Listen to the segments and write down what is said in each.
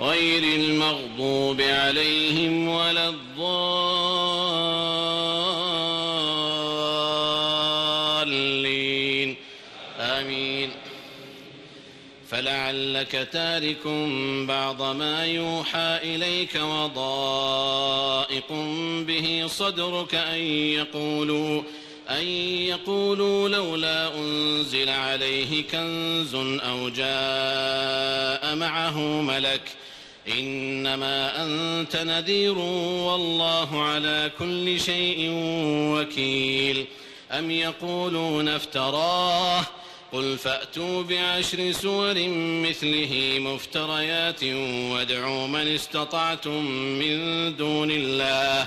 غير المغضوب عليهم ولا الضالين. آمين. فلعلك تارك بعض ما يوحى إليك وضائق به صدرك أن يقولوا أن يقولوا لولا أنزل عليه كنز أو جاء معه ملك إنما أنت نذير والله على كل شيء وكيل أم يقولون افتراه قل فأتوا بعشر سور مثله مفتريات وادعوا من استطعتم من دون الله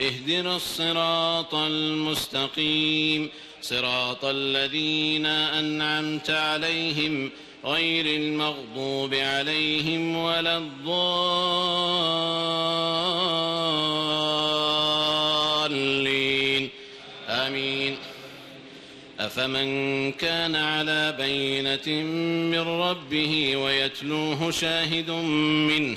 اهدنا الصراط المستقيم. صراط الذين أنعمت عليهم غير المغضوب عليهم ولا الضالين. آمين. أفمن كان على بينة من ربه ويتلوه شاهد منه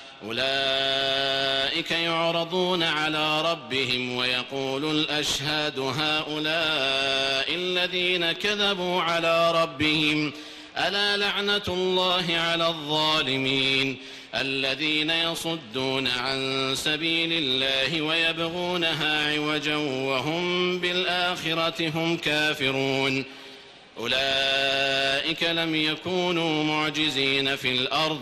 أولئك يعرضون على ربهم ويقول الأشهاد هؤلاء الذين كذبوا على ربهم ألا لعنة الله على الظالمين الذين يصدون عن سبيل الله ويبغونها عوجا وهم بالآخرة هم كافرون أولئك لم يكونوا معجزين في الأرض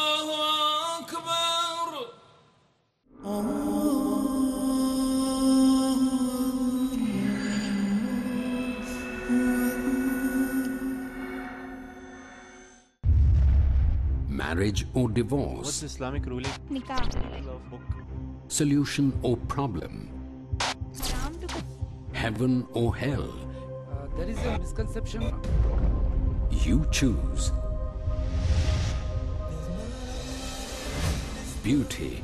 marriage or divorce? What's Islamic ruling? Nikah. Solution or problem? Heaven or hell? Uh, there is a misconception. You choose. Beauty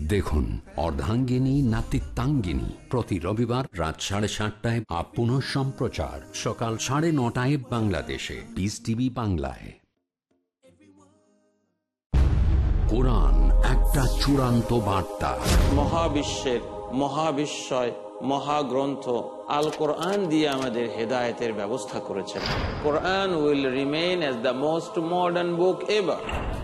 দেখুন অর্ধাঙ্গিনী, নাতিত্বাঙ্গিনী। প্রতি রবিবার রাত সাড়ে সাতটায় আপ পুনঃ সম্প্রচার। সকাল সাড়ে নটায় বাংলাদেশে। পিস টিভি বাংলায়। কোরআন একটা চূড়ান্ত বার্তা। মহাবিশ্বের মহাবিস্ময় মহাগ্রন্থ আল কোরআন দিয়ে আমাদের হেদায়তের ব্যবস্থা করেছেন। Quran will remain as the most modern book ever.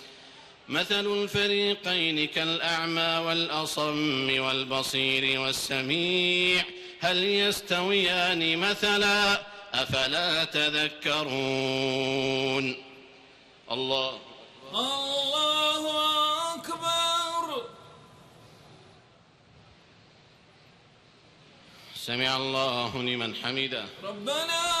مثل الفريقين كالأعمى والأصم والبصير والسميع. هل يستويان مثلا؟ أفلا تذكرون؟ الله. الله أكبر. سمع الله لمن حمده. ربنا.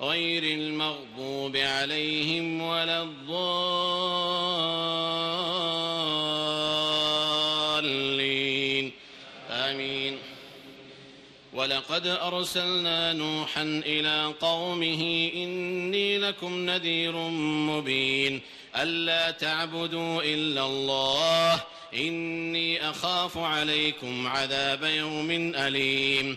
غير المغضوب عليهم ولا الضالين. آمين. ولقد أرسلنا نوحا إلى قومه إني لكم نذير مبين. ألا تعبدوا إلا الله إني أخاف عليكم عذاب يوم أليم.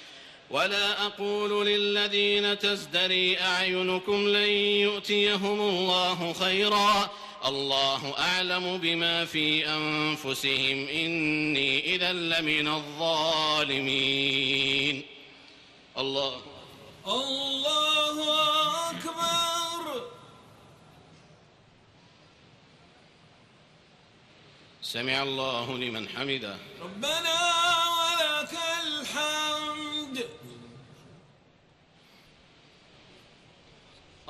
ولا أقول للذين تزدري أعينكم لن يؤتيهم الله خيرا. الله أعلم بما في أنفسهم. إني إذا لمن الظالمين. الله. الله أكبر. سمع الله لمن حمده. ربنا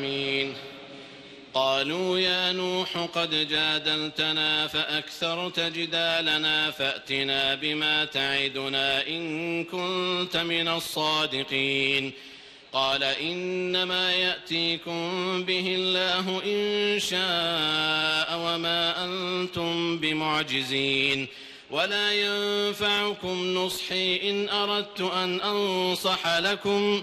آمين قالوا يا نوح قد جادلتنا فأكثرت جدالنا فأتنا بما تعدنا إن كنت من الصادقين. قال إنما يأتيكم به الله إن شاء وما أنتم بمعجزين. ولا ينفعكم نصحي إن أردت أن أنصح لكم.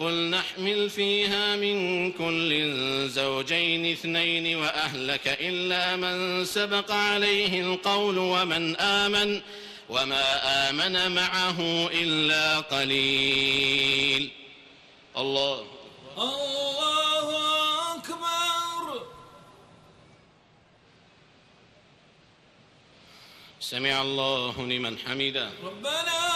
قل نحمل فيها من كل زوجين اثنين وأهلك إلا من سبق عليه القول ومن آمن وما آمن معه إلا قليل. الله. الله أكبر. سمع الله لمن حمده. ربنا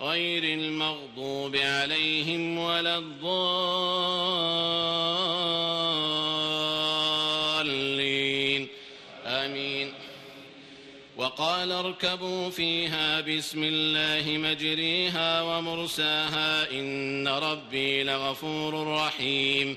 غير المغضوب عليهم ولا الضالين. آمين. وقال اركبوا فيها بسم الله مجريها ومرساها إن ربي لغفور رحيم.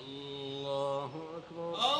الله أكبر.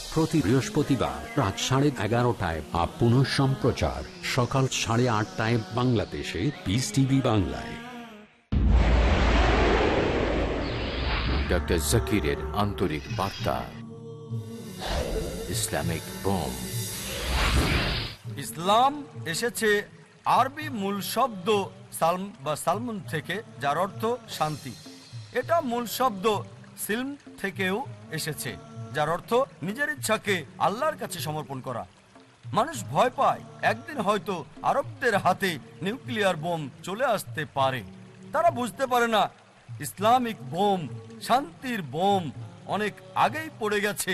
প্রতি বৃহস্পতিবার রাত সাড়ে এগারোটায় বা পুনঃ সম্প্রচার। সকাল সাড়ে আটটায় বাংলাদেশে পিস টিভি বাংলায়। ডক্টর জাকিরের আন্তরিক বার্তা। Islamic bomb. ইসলাম এসেছে আরবি মূল শব্দ সালম বা সালমুন থেকে যার অর্থ শান্তি। এটা মূল শব্দ সিলম থেকেও এসেছে। যার অর্থ নিজের ইচ্ছাকে আল্লাহর কাছে সমর্পণ করা। মানুষ ভয় পায়, একদিন হয়তো আরবদের হাতে নিউক্লিয়ার বোম চলে আসতে পারে। তারা বুঝতে পারে না, ইসলামিক বোম, শান্তির বোম অনেক আগেই পড়ে গেছে।